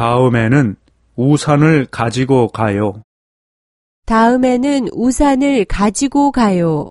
다음에는 우산을 가지고 가요. 다음에는 우산을 가지고 가요.